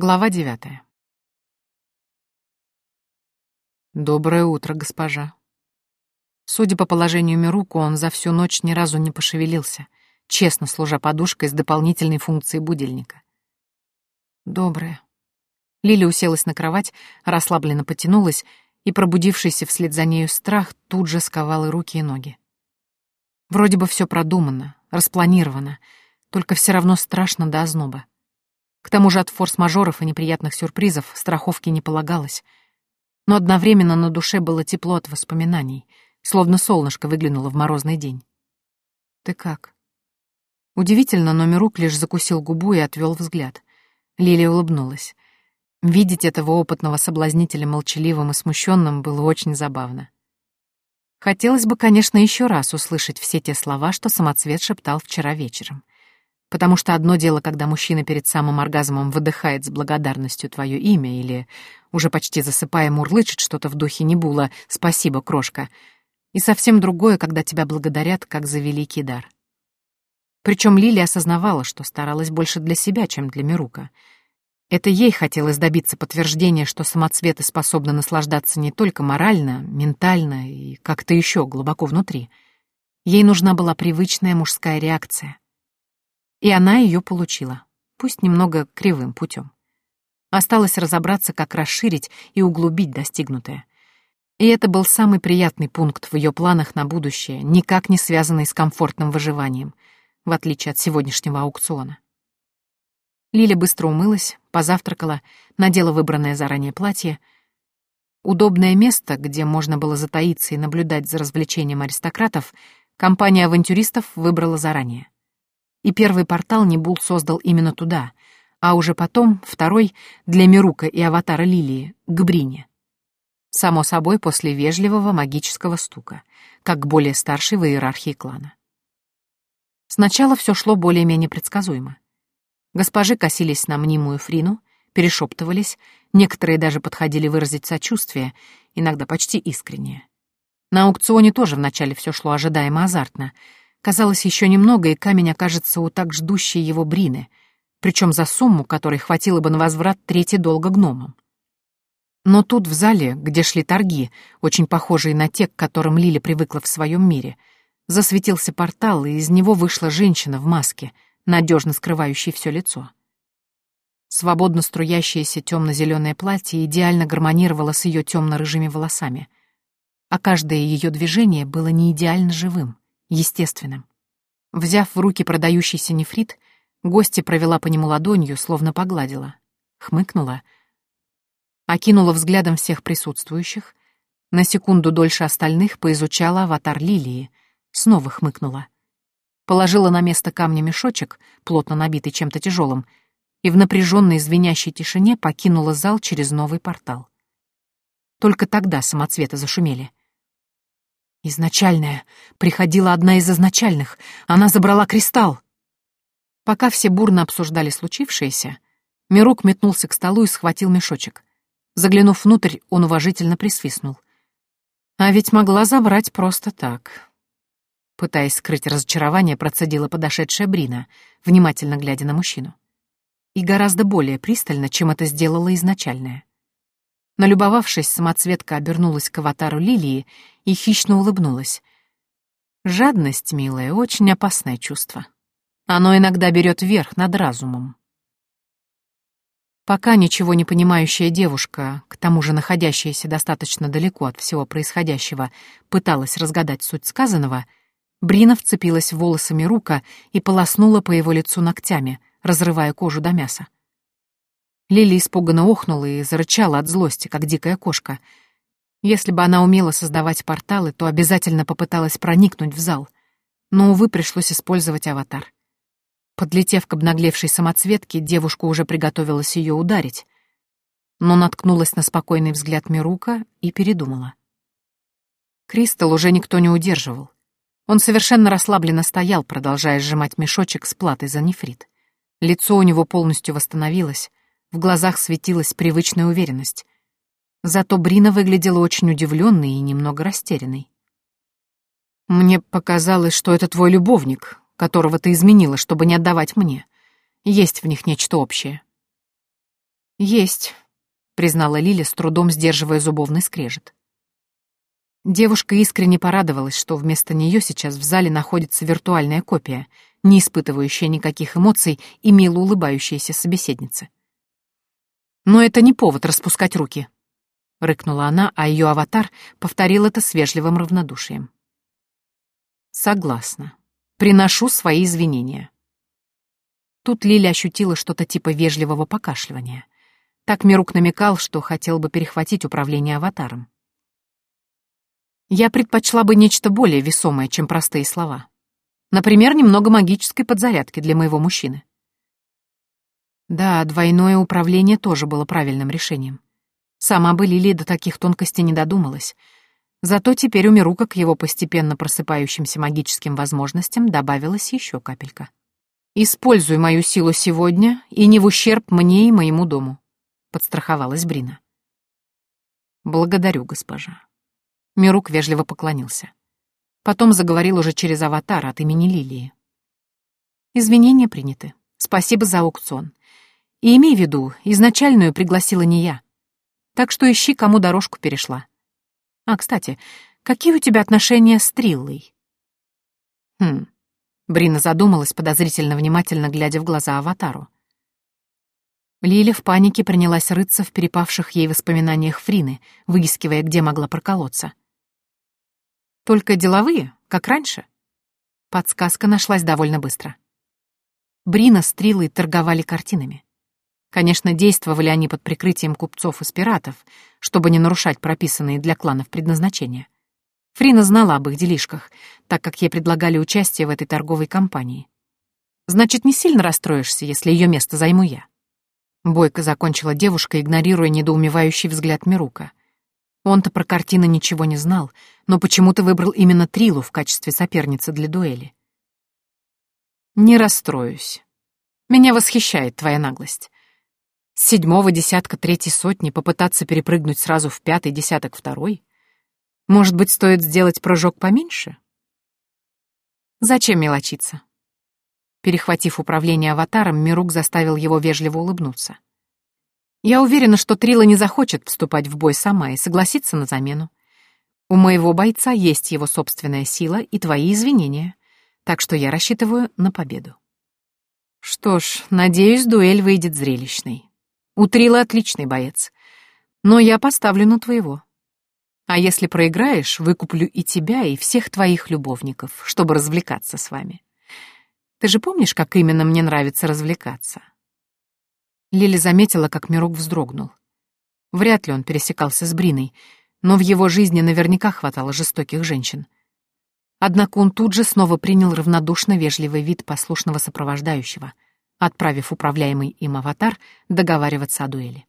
Глава девятая. Доброе утро, госпожа. Судя по положению Мируку, он за всю ночь ни разу не пошевелился, честно служа подушкой с дополнительной функцией будильника. Доброе. Лили уселась на кровать, расслабленно потянулась, и пробудившийся вслед за нею страх тут же сковал и руки, и ноги. Вроде бы все продумано, распланировано, только все равно страшно до озноба. К тому же от форс-мажоров и неприятных сюрпризов страховки не полагалось. Но одновременно на душе было тепло от воспоминаний, словно солнышко выглянуло в морозный день. «Ты как?» Удивительно, но Мирук лишь закусил губу и отвел взгляд. Лилия улыбнулась. Видеть этого опытного соблазнителя молчаливым и смущенным было очень забавно. Хотелось бы, конечно, еще раз услышать все те слова, что самоцвет шептал вчера вечером. Потому что одно дело, когда мужчина перед самым оргазмом выдыхает с благодарностью твое имя или, уже почти засыпая, мурлычет что-то в духе Небула «Спасибо, крошка», и совсем другое, когда тебя благодарят как за великий дар. Причем Лили осознавала, что старалась больше для себя, чем для Мирука. Это ей хотелось добиться подтверждения, что самоцветы способны наслаждаться не только морально, ментально и как-то еще глубоко внутри. Ей нужна была привычная мужская реакция — и она ее получила, пусть немного кривым путем. Осталось разобраться, как расширить и углубить достигнутое. И это был самый приятный пункт в ее планах на будущее, никак не связанный с комфортным выживанием, в отличие от сегодняшнего аукциона. Лиля быстро умылась, позавтракала, надела выбранное заранее платье. Удобное место, где можно было затаиться и наблюдать за развлечением аристократов, компания авантюристов выбрала заранее и первый портал Небул создал именно туда, а уже потом второй для Мирука и аватара Лилии, к Брине. Само собой, после вежливого магического стука, как более старший в иерархии клана. Сначала все шло более-менее предсказуемо. Госпожи косились на мнимую Фрину, перешептывались, некоторые даже подходили выразить сочувствие, иногда почти искреннее. На аукционе тоже вначале все шло ожидаемо азартно — Казалось, еще немного, и камень окажется у так ждущей его Брины, причем за сумму, которой хватило бы на возврат трети долга гномам. Но тут, в зале, где шли торги, очень похожие на те, к которым Лиля привыкла в своем мире, засветился портал, и из него вышла женщина в маске, надежно скрывающей все лицо. Свободно струящееся темно-зеленое платье идеально гармонировало с ее темно-рыжими волосами, а каждое ее движение было не идеально живым естественным. Взяв в руки продающийся нефрит, гостья провела по нему ладонью, словно погладила, хмыкнула, окинула взглядом всех присутствующих, на секунду дольше остальных поизучала аватар Лилии, снова хмыкнула. Положила на место камня мешочек, плотно набитый чем-то тяжелым, и в напряженной звенящей тишине покинула зал через новый портал. Только тогда самоцветы зашумели. Изначальная. Приходила одна из изначальных. Она забрала кристалл. Пока все бурно обсуждали случившееся, Мирук метнулся к столу и схватил мешочек. Заглянув внутрь, он уважительно присвистнул. А ведь могла забрать просто так. Пытаясь скрыть разочарование, процедила подошедшая Брина, внимательно глядя на мужчину. И гораздо более пристально, чем это сделала изначальная. Налюбовавшись, самоцветка обернулась к аватару Лилии и хищно улыбнулась. Жадность, милая, очень опасное чувство. Оно иногда берет верх над разумом. Пока ничего не понимающая девушка, к тому же находящаяся достаточно далеко от всего происходящего, пыталась разгадать суть сказанного, Брина вцепилась волосами рука и полоснула по его лицу ногтями, разрывая кожу до мяса. Лили испуганно охнула и зарычала от злости, как дикая кошка. Если бы она умела создавать порталы, то обязательно попыталась проникнуть в зал. Но, увы, пришлось использовать аватар. Подлетев к обнаглевшей самоцветке, девушка уже приготовилась ее ударить, но наткнулась на спокойный взгляд Мирука и передумала. Кристалл уже никто не удерживал. Он совершенно расслабленно стоял, продолжая сжимать мешочек с платой за нефрит. Лицо у него полностью восстановилось, в глазах светилась привычная уверенность. Зато Брина выглядела очень удивленной и немного растерянной. «Мне показалось, что это твой любовник, которого ты изменила, чтобы не отдавать мне. Есть в них нечто общее». «Есть», — признала Лиля, с трудом сдерживая зубовный скрежет. Девушка искренне порадовалась, что вместо нее сейчас в зале находится виртуальная копия, не испытывающая никаких эмоций и мило улыбающаяся собеседница. «Но это не повод распускать руки», — рыкнула она, а ее аватар повторил это с вежливым равнодушием. «Согласна. Приношу свои извинения». Тут Лиля ощутила что-то типа вежливого покашливания. Так Мирук намекал, что хотел бы перехватить управление аватаром. Я предпочла бы нечто более весомое, чем простые слова. Например, немного магической подзарядки для моего мужчины. Да, двойное управление тоже было правильным решением. Сама бы Лили до таких тонкостей не додумалась. Зато теперь у Мирука к его постепенно просыпающимся магическим возможностям добавилась еще капелька. «Используй мою силу сегодня и не в ущерб мне и моему дому», — подстраховалась Брина. «Благодарю, госпожа». Мирук вежливо поклонился. Потом заговорил уже через аватар от имени Лилии. «Извинения приняты. Спасибо за аукцион. И имей в виду, изначальную пригласила не я. Так что ищи, кому дорожку перешла. А, кстати, какие у тебя отношения с Триллой?» «Хм...» Брина задумалась, подозрительно внимательно глядя в глаза аватару. Лиля в панике принялась рыться в перепавших ей воспоминаниях Фрины, выискивая, где могла проколоться. Только деловые, как раньше. Подсказка нашлась довольно быстро. Брина с Трилой торговали картинами. Конечно, действовали они под прикрытием купцов и пиратов, чтобы не нарушать прописанные для кланов предназначения. Фрина знала об их делишках, так как ей предлагали участие в этой торговой компании. Значит, не сильно расстроишься, если ее место займу я. Бойко закончила девушка, игнорируя недоумевающий взгляд Мирука. Он-то про картины ничего не знал, но почему-то выбрал именно Трилу в качестве соперницы для дуэли. «Не расстроюсь. Меня восхищает твоя наглость. С седьмого десятка третьей сотни попытаться перепрыгнуть сразу в пятый десяток второй? Может быть, стоит сделать прыжок поменьше? Зачем мелочиться?» Перехватив управление аватаром, Мирук заставил его вежливо улыбнуться. Я уверена, что Трила не захочет вступать в бой сама и согласится на замену. У моего бойца есть его собственная сила и твои извинения, так что я рассчитываю на победу. Что ж, надеюсь, дуэль выйдет зрелищной. У Трила отличный боец, но я поставлю на твоего. А если проиграешь, выкуплю и тебя, и всех твоих любовников, чтобы развлекаться с вами. Ты же помнишь, как именно мне нравится развлекаться? Лили заметила, как Мирук вздрогнул. Вряд ли он пересекался с Бриной, но в его жизни наверняка хватало жестоких женщин. Однако он тут же снова принял равнодушно вежливый вид послушного сопровождающего, отправив управляемый им аватар договариваться о дуэли.